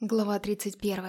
Глава 31.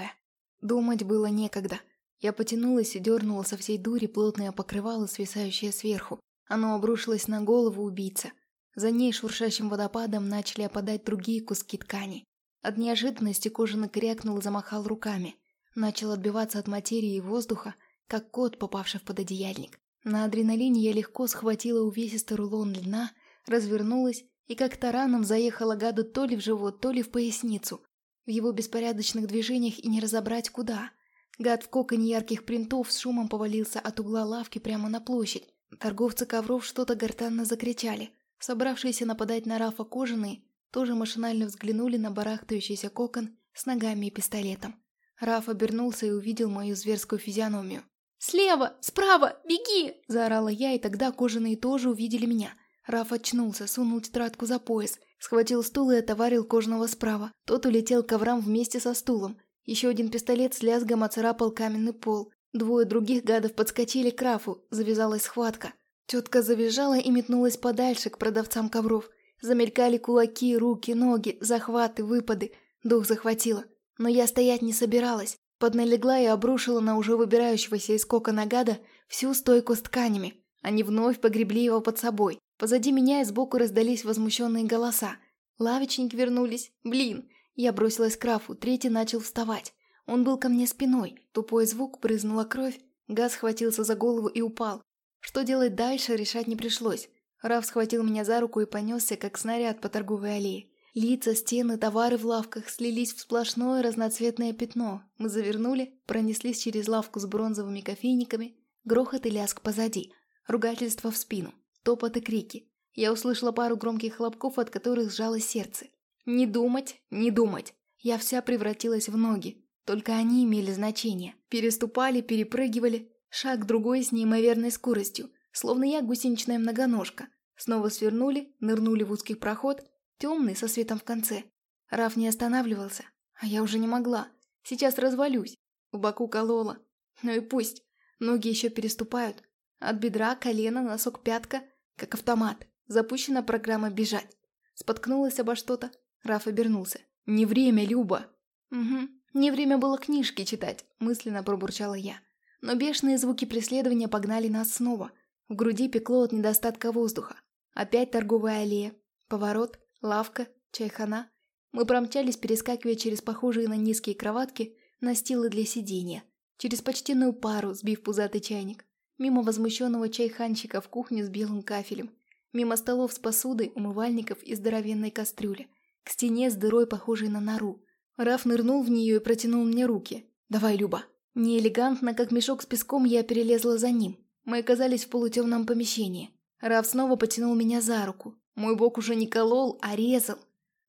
Думать было некогда. Я потянулась и дернула со всей дури плотное покрывало, свисающее сверху. Оно обрушилось на голову убийца. За ней шуршащим водопадом начали опадать другие куски ткани. От неожиданности кожаный крякнул и замахал руками. Начал отбиваться от материи и воздуха, как кот, попавший в пододеяльник. На адреналине я легко схватила увесистый рулон льна, развернулась и как тараном заехала гаду то ли в живот, то ли в поясницу. В его беспорядочных движениях и не разобрать куда. Гад в коконе ярких принтов с шумом повалился от угла лавки прямо на площадь. Торговцы ковров что-то гортанно закричали. Собравшиеся нападать на Рафа кожаные тоже машинально взглянули на барахтающийся кокон с ногами и пистолетом. Раф обернулся и увидел мою зверскую физиономию. «Слева! Справа! Беги!» – заорала я, и тогда кожаные тоже увидели меня. Раф очнулся, сунул тетрадку за пояс, Схватил стул и отоварил кожного справа. Тот улетел к коврам вместе со стулом. Еще один пистолет с лязгом оцарапал каменный пол. Двое других гадов подскочили к Рафу, завязалась схватка. Тетка завизжала и метнулась подальше к продавцам ковров. Замелькали кулаки, руки, ноги, захваты, выпады. Дух захватило. Но я стоять не собиралась. Подналегла и обрушила на уже выбирающегося из кокона гада всю стойку с тканями. Они вновь погребли его под собой. Позади меня и сбоку раздались возмущенные голоса. Лавочники вернулись. Блин! Я бросилась к Рафу, третий начал вставать. Он был ко мне спиной. Тупой звук, брызнула кровь. Газ схватился за голову и упал. Что делать дальше, решать не пришлось. Раф схватил меня за руку и понесся, как снаряд по торговой аллее. Лица, стены, товары в лавках слились в сплошное разноцветное пятно. Мы завернули, пронеслись через лавку с бронзовыми кофейниками, грохот и лязг позади, ругательство в спину. Топот и крики. Я услышала пару громких хлопков, от которых сжалось сердце. Не думать, не думать. Я вся превратилась в ноги. Только они имели значение. Переступали, перепрыгивали. Шаг другой с неимоверной скоростью. Словно я гусеничная многоножка. Снова свернули, нырнули в узкий проход. Темный, со светом в конце. Раф не останавливался. А я уже не могла. Сейчас развалюсь. В боку колола. Ну и пусть. Ноги еще переступают. От бедра, колена, носок, пятка – как автомат. Запущена программа «Бежать». Споткнулась обо что-то. Раф обернулся. «Не время, Люба!» «Угу. Не время было книжки читать», – мысленно пробурчала я. Но бешеные звуки преследования погнали нас снова. В груди пекло от недостатка воздуха. Опять торговая аллея. Поворот, лавка, чайхана. Мы промчались, перескакивая через похожие на низкие кроватки, настилы для сидения. Через почтенную пару, сбив пузатый чайник. Мимо возмущенного чайханчика в кухню с белым кафелем. Мимо столов с посудой, умывальников и здоровенной кастрюли. К стене с дырой, похожей на нору. Раф нырнул в нее и протянул мне руки. «Давай, Люба». Неэлегантно, как мешок с песком, я перелезла за ним. Мы оказались в полутемном помещении. Раф снова потянул меня за руку. Мой бок уже не колол, а резал.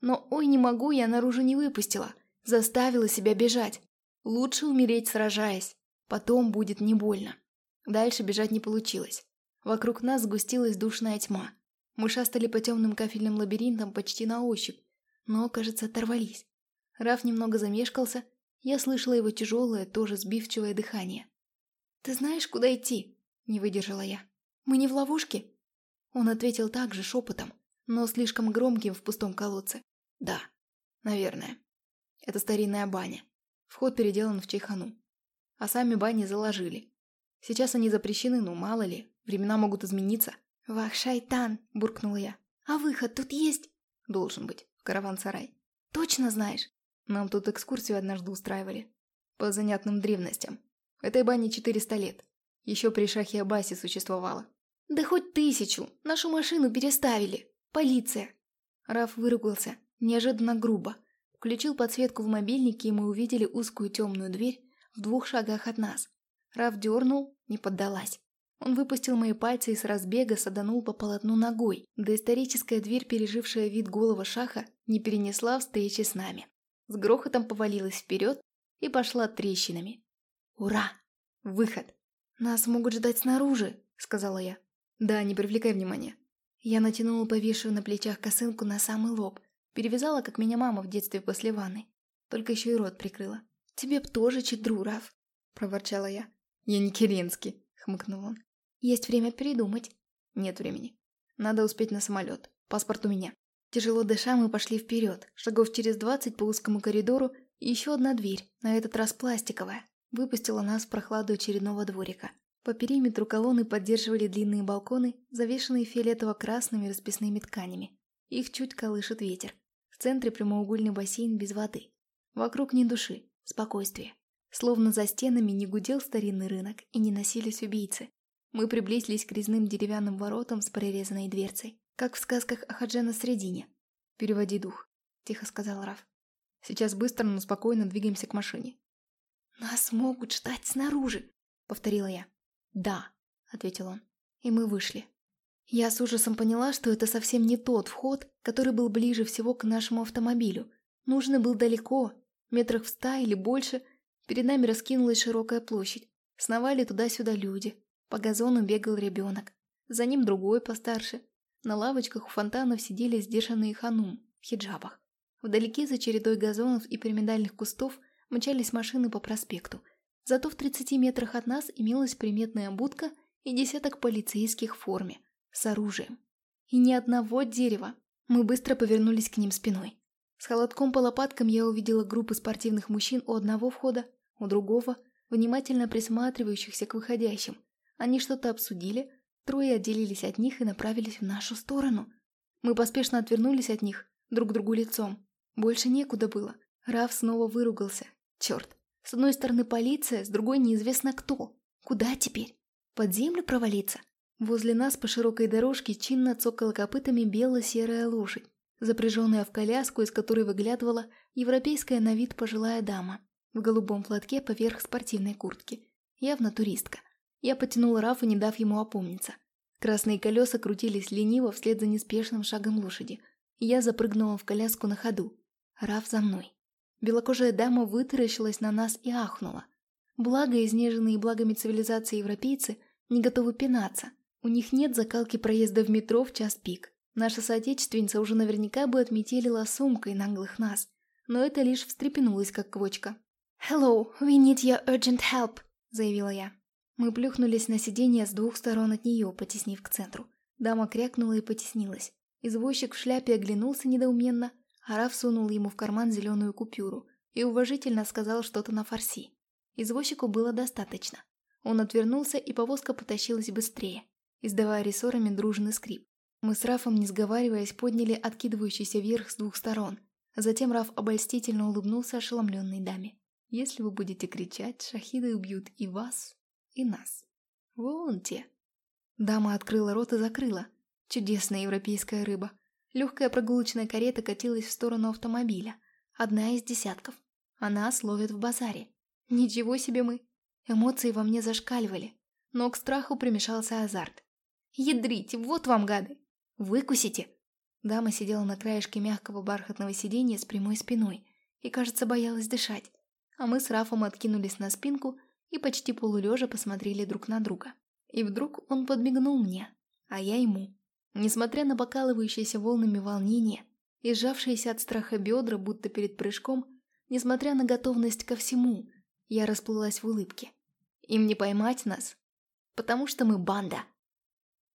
Но ой, не могу, я наружу не выпустила. Заставила себя бежать. Лучше умереть, сражаясь. Потом будет не больно. Дальше бежать не получилось. Вокруг нас сгустилась душная тьма. Мы шастали по темным кафельным лабиринтам почти на ощупь, но, кажется, оторвались. Раф немного замешкался, я слышала его тяжелое, тоже сбивчивое дыхание. «Ты знаешь, куда идти?» – не выдержала я. «Мы не в ловушке?» Он ответил также шепотом, но слишком громким в пустом колодце. «Да, наверное. Это старинная баня. Вход переделан в чайхану. А сами бани заложили. Сейчас они запрещены, но мало ли, времена могут измениться. «Вах, шайтан!» – буркнула я. «А выход тут есть?» «Должен быть, в караван-сарай». «Точно знаешь?» Нам тут экскурсию однажды устраивали. По занятным древностям. Этой бане 400 лет. Еще при шахе Абасе существовало. «Да хоть тысячу! Нашу машину переставили! Полиция!» Раф выругался, неожиданно грубо. Включил подсветку в мобильнике, и мы увидели узкую темную дверь в двух шагах от нас. Раф дернул, не поддалась. Он выпустил мои пальцы и с разбега саданул по полотну ногой, да историческая дверь, пережившая вид голого шаха, не перенесла встречи с нами. С грохотом повалилась вперед и пошла трещинами. «Ура! Выход!» «Нас могут ждать снаружи», — сказала я. «Да, не привлекай внимания». Я натянула повисшую на плечах косынку на самый лоб, перевязала, как меня мама в детстве после ванны. Только еще и рот прикрыла. «Тебе б тоже чедру, Раф», — проворчала я. «Я не Керенский», — хмыкнул он. «Есть время передумать». «Нет времени. Надо успеть на самолет. Паспорт у меня». Тяжело дыша, мы пошли вперед. Шагов через двадцать по узкому коридору И еще одна дверь, на этот раз пластиковая, выпустила нас в прохладу очередного дворика. По периметру колонны поддерживали длинные балконы, завешенные фиолетово-красными расписными тканями. Их чуть колышет ветер. В центре прямоугольный бассейн без воды. Вокруг ни души, спокойствие. Словно за стенами не гудел старинный рынок и не носились убийцы. Мы приблизились к резным деревянным воротам с прорезанной дверцей, как в сказках о Хаджена Средине. «Переводи дух», — тихо сказал Раф. «Сейчас быстро, но спокойно двигаемся к машине». «Нас могут ждать снаружи», — повторила я. «Да», — ответил он. И мы вышли. Я с ужасом поняла, что это совсем не тот вход, который был ближе всего к нашему автомобилю. Нужный был далеко, метрах в ста или больше. Перед нами раскинулась широкая площадь. Сновали туда-сюда люди. По газону бегал ребенок. За ним другой постарше. На лавочках у фонтанов сидели сдержанные ханум в хиджабах. Вдалеке за чередой газонов и пирамидальных кустов мчались машины по проспекту. Зато в 30 метрах от нас имелась приметная будка и десяток полицейских в форме, с оружием. И ни одного дерева. Мы быстро повернулись к ним спиной. С холодком по лопаткам я увидела группы спортивных мужчин у одного входа, у другого, внимательно присматривающихся к выходящим. Они что-то обсудили, трое отделились от них и направились в нашу сторону. Мы поспешно отвернулись от них, друг другу лицом. Больше некуда было. Раф снова выругался. Черт. С одной стороны полиция, с другой неизвестно кто. Куда теперь? Под землю провалиться? Возле нас по широкой дорожке чинно цокала копытами бело-серая лошадь, запряженная в коляску, из которой выглядывала европейская на вид пожилая дама в голубом платке поверх спортивной куртки. Явно туристка. Я потянула Рафа, не дав ему опомниться. Красные колеса крутились лениво вслед за неспешным шагом лошади. Я запрыгнула в коляску на ходу. Раф за мной. Белокожая дама вытаращилась на нас и ахнула. Благо, изнеженные благами цивилизации европейцы не готовы пинаться. У них нет закалки проезда в метро в час пик. Наша соотечественница уже наверняка бы отметелила сумкой наглых нас. Но это лишь встрепенулась, как квочка. «Hello, we need your urgent help», — заявила я. Мы плюхнулись на сиденье с двух сторон от нее, потеснив к центру. Дама крякнула и потеснилась. Извозчик в шляпе оглянулся недоуменно, а Раф сунул ему в карман зеленую купюру и уважительно сказал что-то на фарси. Извозчику было достаточно. Он отвернулся, и повозка потащилась быстрее, издавая рессорами дружный скрип. Мы с Рафом, не сговариваясь, подняли откидывающийся вверх с двух сторон. Затем Раф обольстительно улыбнулся ошеломленной даме. «Если вы будете кричать, шахиды убьют и вас, и нас. Вон те. Дама открыла рот и закрыла. Чудесная европейская рыба. Легкая прогулочная карета катилась в сторону автомобиля. Одна из десятков. А нас ловят в базаре. Ничего себе мы. Эмоции во мне зашкаливали. Но к страху примешался азарт. «Ядрите, вот вам, гады! Выкусите!» Дама сидела на краешке мягкого бархатного сиденья с прямой спиной и, кажется, боялась дышать. А мы с Рафом откинулись на спинку и почти полулежа посмотрели друг на друга. И вдруг он подмигнул мне, а я ему. Несмотря на покалывающиеся волнами волнения и сжавшиеся от страха бедра, будто перед прыжком, несмотря на готовность ко всему, я расплылась в улыбке. Им не поймать нас, потому что мы банда.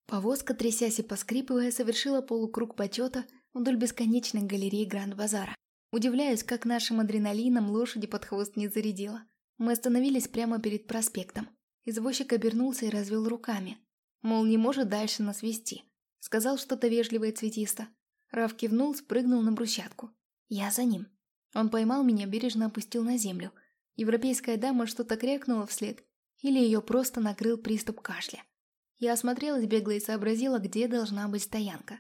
Повозка, трясясь и поскрипывая, совершила полукруг почета вдоль бесконечной галереи Гранд-Базара. Удивляюсь, как нашим адреналином лошади под хвост не зарядила. Мы остановились прямо перед проспектом. Извозчик обернулся и развел руками. Мол, не может дальше нас вести. Сказал что-то вежливое цветисто. Раф кивнул, спрыгнул на брусчатку. Я за ним. Он поймал меня, бережно опустил на землю. Европейская дама что-то крякнула вслед. Или ее просто накрыл приступ кашля. Я осмотрелась бегло и сообразила, где должна быть стоянка.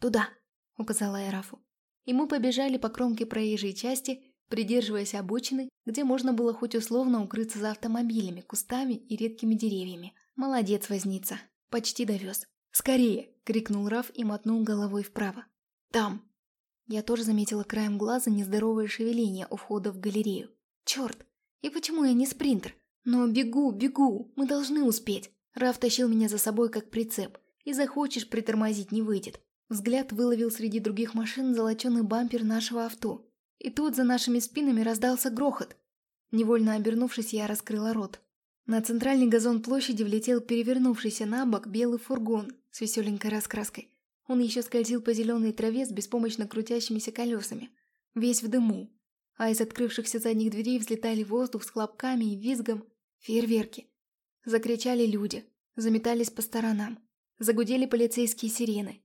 «Туда», — указала я Рафу. И мы побежали по кромке проезжей части, придерживаясь обочины, где можно было хоть условно укрыться за автомобилями, кустами и редкими деревьями. «Молодец, возница! Почти довез!» «Скорее!» — крикнул Раф и мотнул головой вправо. «Там!» Я тоже заметила краем глаза нездоровое шевеление у входа в галерею. «Черт! И почему я не спринтер? Но бегу, бегу! Мы должны успеть!» Раф тащил меня за собой как прицеп. И захочешь притормозить не выйдет. Взгляд выловил среди других машин золоченый бампер нашего авто. И тут за нашими спинами раздался грохот. Невольно обернувшись, я раскрыла рот. На центральный газон площади влетел перевернувшийся на бок белый фургон с веселенькой раскраской. Он еще скользил по зеленой траве с беспомощно крутящимися колесами. Весь в дыму. а из открывшихся задних дверей взлетали воздух с хлопками и визгом фейерверки. Закричали люди, заметались по сторонам, загудели полицейские сирены.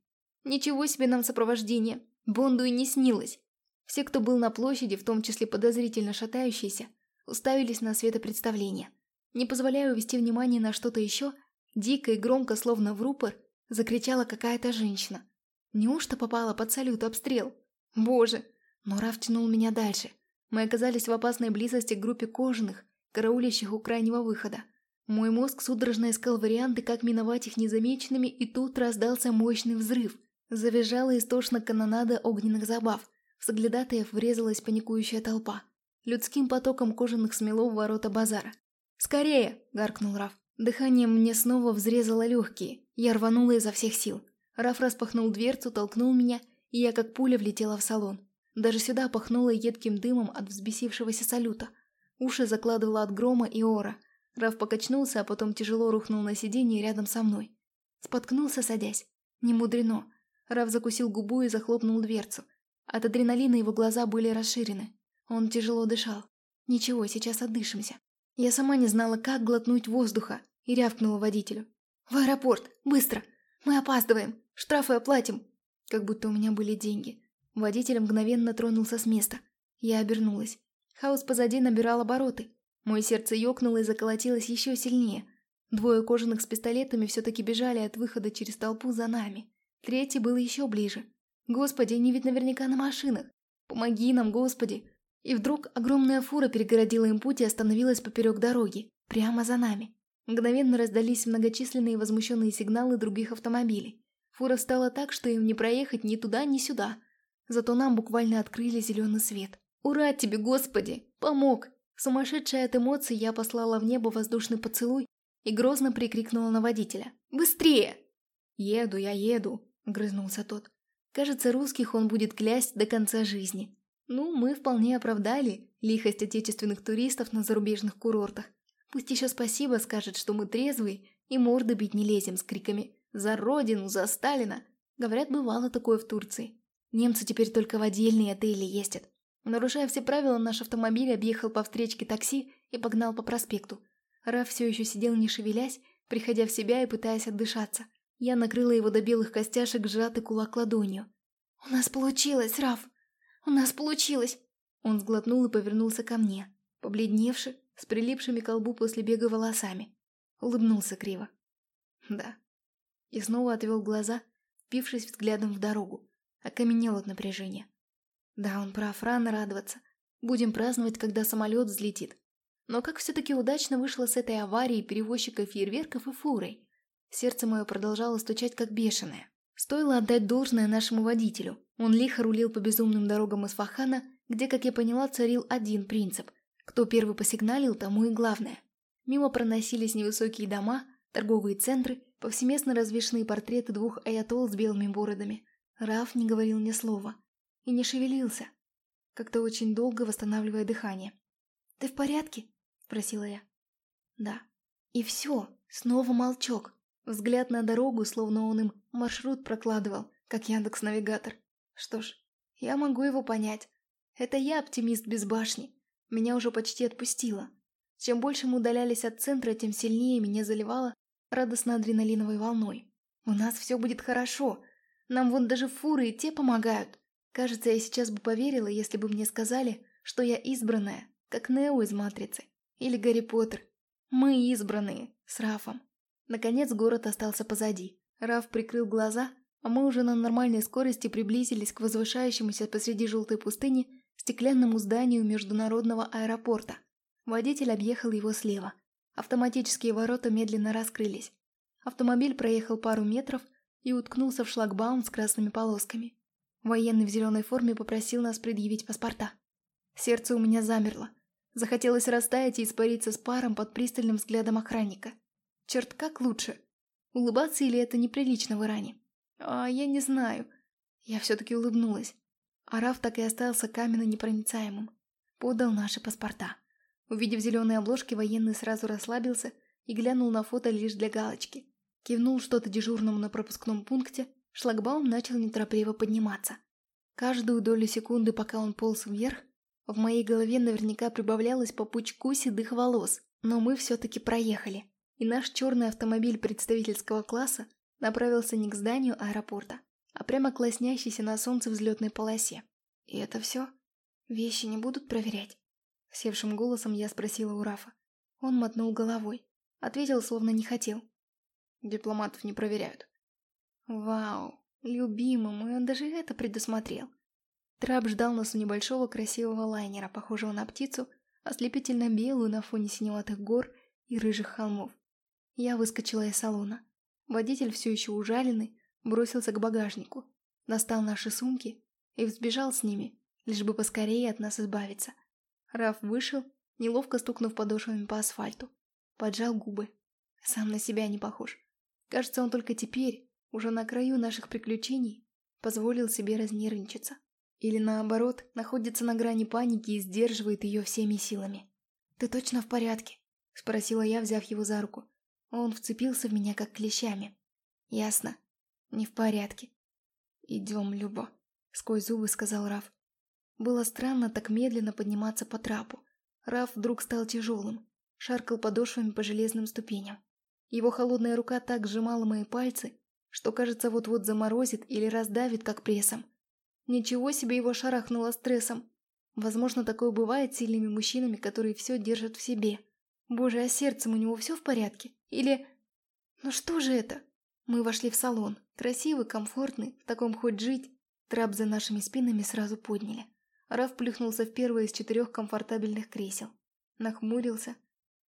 Ничего себе нам сопровождение, Бонду и не снилось. Все, кто был на площади, в том числе подозрительно шатающиеся, уставились на светопредставление. Не позволяя увести внимание на что-то еще, дико и громко, словно в рупор, закричала какая-то женщина. Неужто попала под салют обстрел? Боже! Но Раф тянул меня дальше. Мы оказались в опасной близости к группе кожаных, караулящих у крайнего выхода. Мой мозг судорожно искал варианты, как миновать их незамеченными, и тут раздался мощный взрыв. Завизжала истошно канонада огненных забав. В соглядатаев врезалась паникующая толпа. Людским потоком кожаных смело в ворота базара. «Скорее!» – гаркнул Раф. Дыхание мне снова взрезало легкие. Я рванула изо всех сил. Раф распахнул дверцу, толкнул меня, и я как пуля влетела в салон. Даже сюда пахнуло едким дымом от взбесившегося салюта. Уши закладывало от грома и ора. Раф покачнулся, а потом тяжело рухнул на сиденье рядом со мной. Споткнулся, садясь. Не мудрено. Раф закусил губу и захлопнул дверцу. От адреналина его глаза были расширены. Он тяжело дышал. Ничего, сейчас отдышимся. Я сама не знала, как глотнуть воздуха, и рявкнула водителю. «В аэропорт! Быстро! Мы опаздываем! Штрафы оплатим!» Как будто у меня были деньги. Водитель мгновенно тронулся с места. Я обернулась. Хаос позади набирал обороты. Мое сердце ёкнуло и заколотилось еще сильнее. Двое кожаных с пистолетами все-таки бежали от выхода через толпу за нами. Третий был еще ближе. Господи, они ведь наверняка на машинах. Помоги нам, Господи. И вдруг огромная фура перегородила им путь и остановилась поперек дороги, прямо за нами. Мгновенно раздались многочисленные возмущенные сигналы других автомобилей. Фура встала так, что им не проехать ни туда, ни сюда. Зато нам буквально открыли зеленый свет. «Ура тебе, Господи! Помог!» Сумасшедшая от эмоций, я послала в небо воздушный поцелуй и грозно прикрикнула на водителя. «Быстрее!» «Еду, я еду!» – грызнулся тот. Кажется, русских он будет клясть до конца жизни. Ну, мы вполне оправдали лихость отечественных туристов на зарубежных курортах. Пусть еще спасибо скажет, что мы трезвые и морды бить не лезем с криками «За Родину! За Сталина!» Говорят, бывало такое в Турции. Немцы теперь только в отдельные отели ездят. Нарушая все правила, наш автомобиль объехал по встречке такси и погнал по проспекту. Раф все еще сидел не шевелясь, приходя в себя и пытаясь отдышаться. Я накрыла его до белых костяшек сжатый кулак ладонью. «У нас получилось, Раф! У нас получилось!» Он сглотнул и повернулся ко мне, побледневший, с прилипшими к лбу после бега волосами. Улыбнулся криво. «Да». И снова отвел глаза, впившись взглядом в дорогу. Окаменел от напряжения. Да, он прав, рано радоваться. Будем праздновать, когда самолет взлетит. Но как все-таки удачно вышло с этой аварией перевозчика фейерверков и фурой. Сердце мое продолжало стучать как бешеное. Стоило отдать должное нашему водителю. Он лихо рулил по безумным дорогам из Фахана, где, как я поняла, царил один принцип. Кто первый посигналил, тому и главное. Мимо проносились невысокие дома, торговые центры, повсеместно развешанные портреты двух аятол с белыми бородами. Раф не говорил ни слова. И не шевелился, как-то очень долго восстанавливая дыхание. «Ты в порядке?» – спросила я. «Да». И все, снова молчок. Взгляд на дорогу, словно он им маршрут прокладывал, как Яндекс-навигатор. Что ж, я могу его понять. Это я оптимист без башни. Меня уже почти отпустило. Чем больше мы удалялись от центра, тем сильнее меня заливало радостно-адреналиновой волной. У нас все будет хорошо. Нам вон даже фуры и те помогают. Кажется, я сейчас бы поверила, если бы мне сказали, что я избранная, как Нео из «Матрицы» или Гарри Поттер. Мы избранные, с Рафом. Наконец город остался позади. Раф прикрыл глаза, а мы уже на нормальной скорости приблизились к возвышающемуся посреди желтой пустыни стеклянному зданию международного аэропорта. Водитель объехал его слева. Автоматические ворота медленно раскрылись. Автомобиль проехал пару метров и уткнулся в шлагбаум с красными полосками. Военный в зеленой форме попросил нас предъявить паспорта. Сердце у меня замерло. Захотелось растаять и испариться с паром под пристальным взглядом охранника. Черт, как лучше? Улыбаться или это неприлично в Иране? А, я не знаю. Я все-таки улыбнулась. Араф так и остался каменно непроницаемым. Подал наши паспорта. Увидев зеленые обложки, военный сразу расслабился и глянул на фото лишь для галочки. Кивнул что-то дежурному на пропускном пункте, шлагбаум начал неторопливо подниматься. Каждую долю секунды, пока он полз вверх, В моей голове наверняка прибавлялось по пучку седых волос, но мы все-таки проехали, и наш черный автомобиль представительского класса направился не к зданию аэропорта, а прямо к лоснящейся на солнце взлетной полосе. И это все? Вещи не будут проверять? Севшим голосом я спросила у Рафа. Он мотнул головой. Ответил, словно не хотел. Дипломатов не проверяют. Вау, любимому, и он даже это предусмотрел. Трап ждал нас у небольшого красивого лайнера, похожего на птицу, ослепительно белую на фоне синеватых гор и рыжих холмов. Я выскочила из салона. Водитель, все еще ужаленный, бросился к багажнику, достал наши сумки и взбежал с ними, лишь бы поскорее от нас избавиться. Раф вышел, неловко стукнув подошвами по асфальту. Поджал губы. Сам на себя не похож. Кажется, он только теперь, уже на краю наших приключений, позволил себе разнервничаться. Или наоборот, находится на грани паники и сдерживает ее всеми силами. «Ты точно в порядке?» – спросила я, взяв его за руку. Он вцепился в меня как клещами. «Ясно. Не в порядке». «Идем, Люба», – сквозь зубы сказал Раф. Было странно так медленно подниматься по трапу. Раф вдруг стал тяжелым, шаркал подошвами по железным ступеням. Его холодная рука так сжимала мои пальцы, что, кажется, вот-вот заморозит или раздавит, как прессом. Ничего себе его шарахнуло стрессом. Возможно, такое бывает с сильными мужчинами, которые все держат в себе. Боже, а сердцем у него все в порядке? Или... Ну что же это? Мы вошли в салон. Красивый, комфортный, в таком хоть жить. Трап за нашими спинами сразу подняли. Раф плюхнулся в первое из четырех комфортабельных кресел. Нахмурился.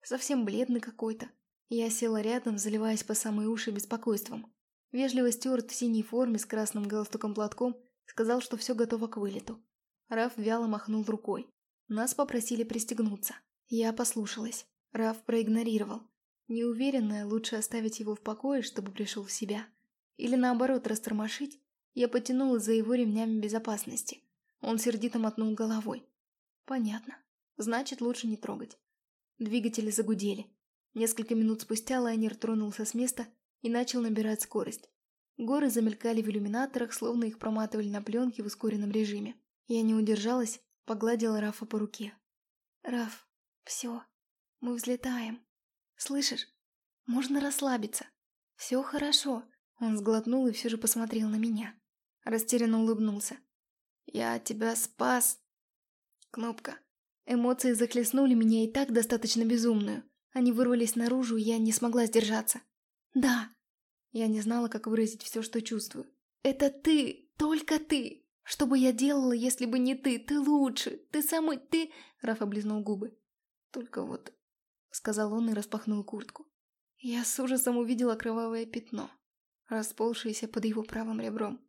Совсем бледный какой-то. Я села рядом, заливаясь по самые уши беспокойством. Вежливо стюарт в синей форме с красным галстуком-платком сказал, что все готово к вылету. Раф вяло махнул рукой. Нас попросили пристегнуться. Я послушалась. Раф проигнорировал. Неуверенная, лучше оставить его в покое, чтобы пришел в себя. Или наоборот, растормошить, я потянула за его ремнями безопасности. Он сердито мотнул головой. Понятно. Значит, лучше не трогать. Двигатели загудели. Несколько минут спустя лайнер тронулся с места и начал набирать скорость. Горы замелькали в иллюминаторах, словно их проматывали на пленке в ускоренном режиме. Я не удержалась, погладила Рафа по руке. «Раф, все, мы взлетаем. Слышишь? Можно расслабиться. Все хорошо». Он сглотнул и все же посмотрел на меня. Растерянно улыбнулся. «Я тебя спас!» Кнопка. Эмоции захлестнули меня и так достаточно безумную. Они вырвались наружу, и я не смогла сдержаться. «Да!» Я не знала, как выразить все, что чувствую. «Это ты! Только ты! Что бы я делала, если бы не ты? Ты лучше! Ты самый... Ты...» Раф облизнул губы. «Только вот...» Сказал он и распахнул куртку. Я с ужасом увидела кровавое пятно, расползшееся под его правым ребром.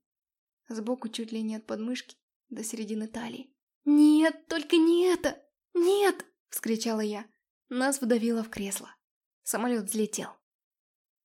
Сбоку чуть ли не от подмышки до середины талии. «Нет, только не это! Нет!» – вскричала я. Нас вдавило в кресло. Самолет взлетел.